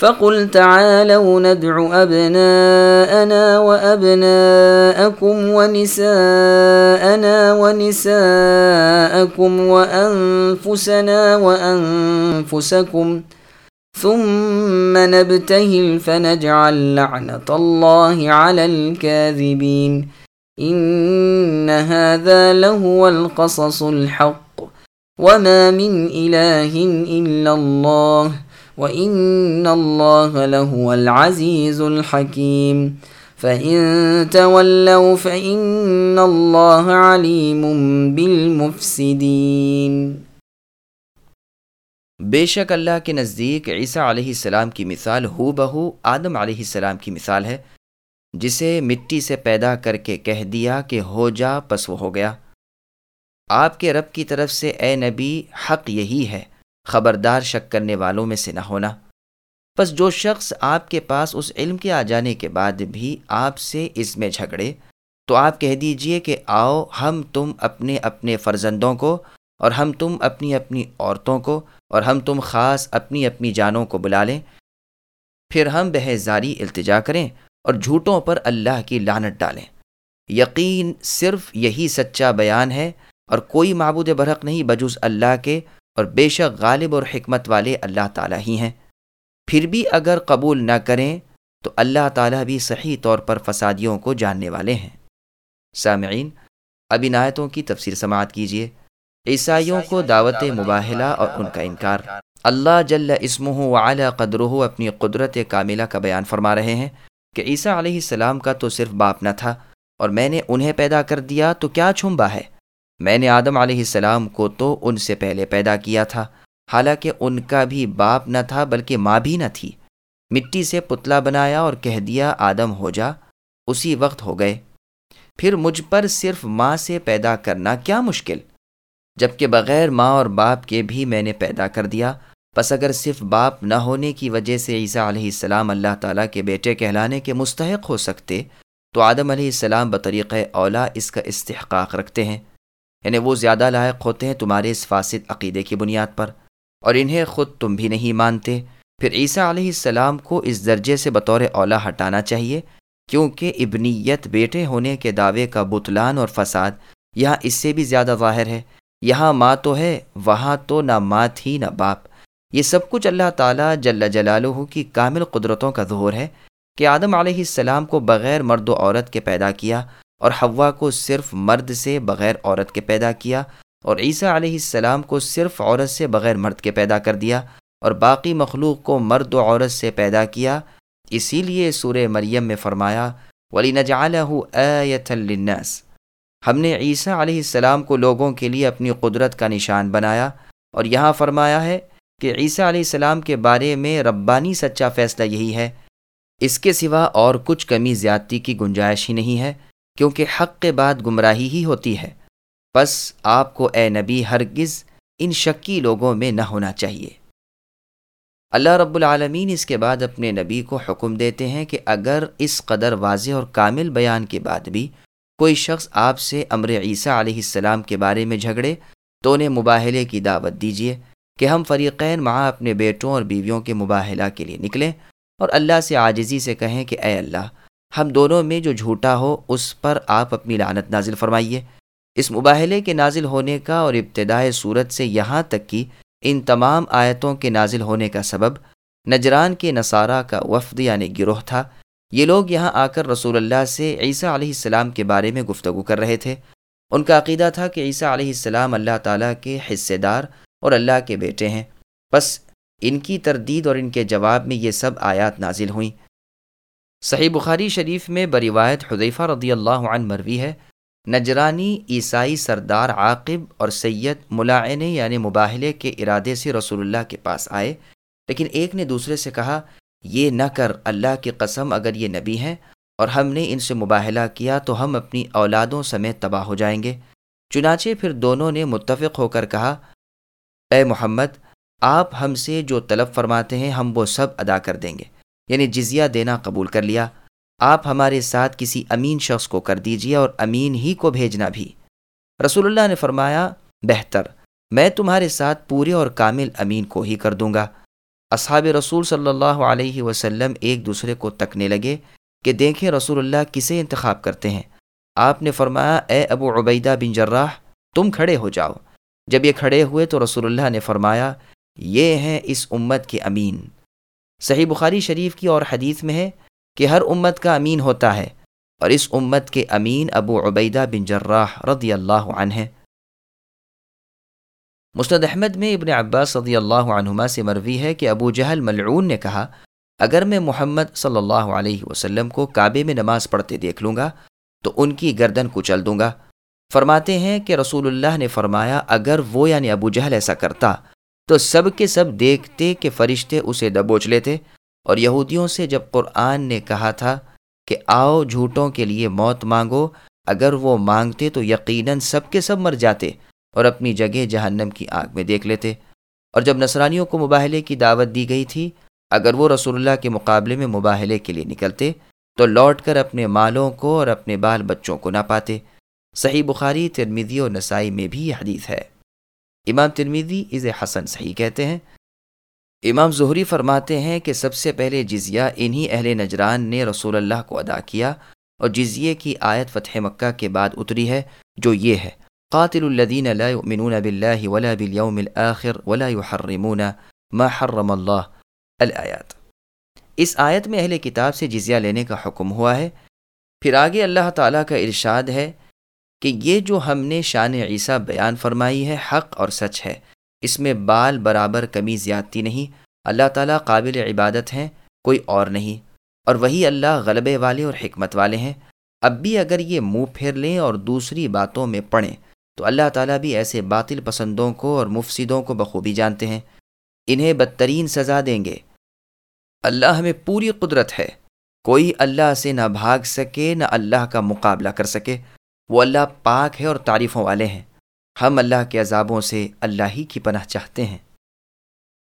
فقل تعالوا ندع أبناءنا وأبناءكم ونساءنا ونساءكم وأنفسنا وأنفسكم ثم نبتهل فنجعل لعنة الله على الكاذبين إن هذا لهو القصص الحق وما من إله إلا الله وَإِنَّ اللَّهَ لَهُوَ الْعَزِيزُ الْحَكِيمُ فَإِن تَوَلَّوْا فَإِنَّ اللَّهَ عَلِيمٌ بِالْمُفْسِدِينَ بے شک اللہ کے نزدیک عیسیٰ علیہ السلام کی مثال ہو بہو آدم علیہ السلام کی مثال ہے، جسے مٹی سے پیدا کر کے کہہ دیا کہ ہو جا، پس وہ ہو گیا۔ آپ کے رب کی طرف سے اے نبی، حق یہی ہے۔ خبردار شک کرنے والوں میں سے نہ ہونا۔ بس جو شخص آپ کے پاس اس علم کے آ جانے کے بعد بھی آپ سے اس میں جھگڑے، تو آپ کہہ دیجیے کہ آؤ ہم تم اپنے اپنے فرزندوں کو اور ہم تم اپنی اپنی عورتوں کو اور ہم تم خاص اپنی اپنی جانوں کو بلا لیں۔ پھر ہم بہزاری التجا کریں اور جھوٹوں پر اللہ کی لانت ڈالیں۔ یقین صرف یہی سچا بیان ہے اور کوئی معبود برحق نہیں بجوز اللہ کے اور بے شک غالب اور حکمت والے اللہ تعالیٰ ہی ہیں۔ پھر بھی اگر قبول نہ کریں، تو اللہ تعالیٰ بھی صحیح طور پر فسادیوں کو جاننے والے ہیں۔ سامعین، اب عنایتوں کی تفسیر سماعت کیجیے۔ عیسائیوں کو دعوت مباحلہ اور ان کا انکار۔ اللہ جل اسمہ وعلا قدرہ اپنی قدرت کاملہ کا بیان فرما رہے ہیں کہ عیسیٰ علیہ السلام کا تو صرف باپ نہ تھا اور میں نے انہیں پیدا کر دیا تو کیا چھمبا ہے؟ میں نے آدم علیہ السلام کو تو ان سے پہلے پیدا کیا تھا، حالانکہ ان کا بھی باپ نہ تھا بلکہ ماں بھی نہ تھی۔ مٹی سے پتلا بنایا اور کہہ دیا، آدم ہو جا۔ اسی وقت ہو گئے۔ پھر مجھ پر صرف ماں سے پیدا کرنا کیا مشکل؟ جبکہ بغیر ماں اور باپ کے بھی میں نے پیدا کر دیا۔ پس اگر صرف باپ نہ ہونے کی وجہ سے عیسیٰ علیہ السلام اللہ تعالیٰ کے بیٹے کہلانے کے مستحق ہو سکتے، تو آدم علیہ السلام بطریق اولا اس کا استحقاق رکھتے ہیں۔ یعنی وہ زیادہ لائق ہوتے ہیں تمہارے اس فاسد عقیدے کی بنیاد پر، اور انہیں خود تم بھی نہیں مانتے۔ پھر عیسیٰ علیہ السلام کو اس درجے سے بطور اولا ہٹانا چاہیے، کیونکہ ابنیت بیٹے ہونے کے دعوے کا بتلان اور فساد یہاں اس سے بھی زیادہ ظاہر ہے۔ یہاں ماں تو ہے، وہاں تو نہ ماں تھی نہ باپ۔ یہ سب کچھ اللہ تعالیٰ جل جلالہ کی کامل قدرتوں کا ظہور ہے کہ آدم علیہ السلام کو بغیر مرد و عورت کے پیدا کیا اور ہوا کو صرف مرد سے بغیر عورت کے پیدا کیا اور عیسیٰ علیہ السلام کو صرف عورت سے بغیر مرد کے پیدا کر دیا اور باقی مخلوق کو مرد و عورت سے پیدا کیا۔ اسی لیے سورہ مریم میں فرمایا ولی نجالہ للناس۔ ہم نے عیسیٰ علیہ السلام کو لوگوں کے لیے اپنی قدرت کا نشان بنایا اور یہاں فرمایا ہے کہ عیسیٰ علیہ السلام کے بارے میں ربانی سچا فیصلہ یہی ہے۔ اس کے سوا اور کچھ کمی زیادتی کی گنجائش ہی نہیں ہے۔ کیونکہ حق کے بعد گمراہی ہی ہوتی ہے۔ بس آپ کو اے نبی ہرگز ان شکی لوگوں میں نہ ہونا چاہیے۔ اللہ رب العالمین اس کے بعد اپنے نبی کو حکم دیتے ہیں کہ اگر اس قدر واضح اور کامل بیان کے بعد بھی کوئی شخص آپ سے امر عیسیٰ علیہ السلام کے بارے میں جھگڑے، تو انہیں مباحلے کی دعوت دیجیے کہ ہم فریقین ماں اپنے بیٹوں اور بیویوں کے مباحلہ کے لیے نکلیں اور اللہ سے عاجزی سے کہیں کہ اے اللہ ہم دونوں میں جو جھوٹا ہو اس پر آپ اپنی لعنت نازل فرمائیے۔ اس مباحلے کے نازل ہونے کا اور ابتدائے صورت سے یہاں تک کہ ان تمام آیتوں کے نازل ہونے کا سبب نجران کے نصارہ کا وفد یعنی گروہ تھا۔ یہ لوگ یہاں آ کر رسول اللہ سے عیسیٰ علیہ السلام کے بارے میں گفتگو کر رہے تھے۔ ان کا عقیدہ تھا کہ عیسیٰ علیہ السلام اللہ تعالیٰ کے حصے دار اور اللہ کے بیٹے ہیں۔ بس ان کی تردید اور ان کے جواب میں یہ سب آیات نازل ہوئیں۔ صحیح بخاری شریف میں بروایت حذیفہ رضی اللہ عنہ مروی ہے، نجرانی، عیسائی سردار عاقب اور سید ملاعنے یعنی مباحلے کے ارادے سے رسول اللہ کے پاس آئے، لیکن ایک نے دوسرے سے کہا، یہ نہ کر، اللہ کی قسم اگر یہ نبی ہیں اور ہم نے ان سے مباہلہ کیا تو ہم اپنی اولادوں سمیت تباہ ہو جائیں گے۔ چنانچہ پھر دونوں نے متفق ہو کر کہا، اے محمد، آپ ہم سے جو طلب فرماتے ہیں ہم وہ سب ادا کر دیں گے۔ یعنی جزیہ دینا قبول کر لیا۔ آپ ہمارے ساتھ کسی امین شخص کو کر دیجیے اور امین ہی کو بھیجنا بھی۔ رسول اللہ نے فرمایا، بہتر، میں تمہارے ساتھ پورے اور کامل امین کو ہی کر دوں گا۔ اصحاب رسول صلی اللہ علیہ وسلم ایک دوسرے کو تکنے لگے کہ دیکھیں رسول اللہ کسے انتخاب کرتے ہیں۔ آپ نے فرمایا، اے ابو عبیدہ بن جراح، تم کھڑے ہو جاؤ۔ جب یہ کھڑے ہوئے تو رسول اللہ نے فرمایا، یہ ہیں اس امت کے امین۔ صحیح بخاری شریف کی اور حدیث میں ہے کہ ہر امت کا امین ہوتا ہے اور اس امت کے امین ابو عبیدہ بن جراح رضی اللہ عنہ ہیں۔ مستد احمد میں ابن عباس رضی اللہ عنہما سے مروی ہے کہ ابو جہل ملعون نے کہا، اگر میں محمد صلی اللہ علیہ وسلم کو کعبے میں نماز پڑھتے دیکھ لوں گا، تو ان کی گردن کچل دوں گا۔ فرماتے ہیں کہ رسول اللہ نے فرمایا، اگر وہ یعنی ابو جہل ایسا کرتا تو سب کے سب دیکھتے کہ فرشتے اسے دبوچ لیتے اور یہودیوں سے جب قرآن نے کہا تھا کہ آؤ جھوٹوں کے لیے موت مانگو، اگر وہ مانگتے تو یقیناً سب کے سب مر جاتے اور اپنی جگہ جہنم کی آگ میں دیکھ لیتے۔ اور جب نصرانیوں کو مباہلے کی دعوت دی گئی تھی، اگر وہ رسول اللہ کے مقابلے میں مباہلے کے لیے نکلتے تو لوٹ کر اپنے مالوں کو اور اپنے بال بچوں کو نہ پاتے۔ صحیح بخاری ترمیدی و نسائی میں بھی یہ حدیث ہے۔ امام ترمیدی از حسن صحیح کہتے ہیں۔ امام ظہری فرماتے ہیں کہ سب سے پہلے جزیہ انہی اہل نجران نے رسول اللہ کو ادا کیا اور جزیے کی آیت فتح مکہ کے بعد اتری ہے، جو یہ ہے۔ قاتل الدین لا يؤمنون ولا باليوم الآخر ولا يحرمون ما حرم اللہ۔ الآیات۔ اس آیت میں اہل کتاب سے جزیہ لینے کا حکم ہوا ہے۔ پھر آگے اللہ تعالیٰ کا ارشاد ہے کہ یہ جو ہم نے شان عیسیٰ بیان فرمائی ہے حق اور سچ ہے۔ اس میں بال برابر کمی زیادتی نہیں، اللہ تعالیٰ قابل عبادت ہیں، کوئی اور نہیں۔ اور وہی اللہ غلبے والے اور حکمت والے ہیں۔ اب بھی اگر یہ منہ پھیر لیں اور دوسری باتوں میں پڑھیں، تو اللہ تعالیٰ بھی ایسے باطل پسندوں کو اور مفسدوں کو بخوبی جانتے ہیں۔ انہیں بدترین سزا دیں گے۔ اللہ ہمیں پوری قدرت ہے۔ کوئی اللہ سے نہ بھاگ سکے، نہ اللہ کا مقابلہ کر سکے۔ وہ اللہ پاک ہے اور تعریفوں والے ہیں۔ ہم اللہ کے عذابوں سے اللہ ہی کی پناہ چاہتے ہیں۔